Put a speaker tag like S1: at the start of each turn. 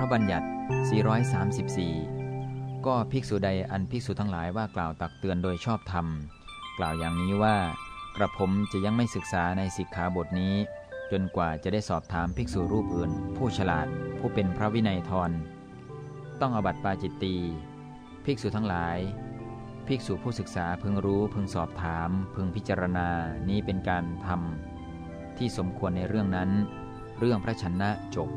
S1: ระบัญญัติ 434 ก็ภิกษุใดอันภิกษุทั้งหลายว่ากล่าวตักเตือนโดยชอบธรรม กล่าวอย่างนี้ว่ากระผมจะยังไม่ศึกษาในสิกขาบทนี้ จนกว่าจะได้สอบถามภิกษุรูปอื่น ผู้ฉลาดผู้เป็นพระวินัยทรต้องอบัติปาจิตตีภิกษุทั้งหลาย ภิกษุผู้ศึกษาพึงรู้พึงสอบถาม พึงพิจารณานี้เป็นการทำที่สมควรในเรื่องนั้น เรื่องพระชนะจบ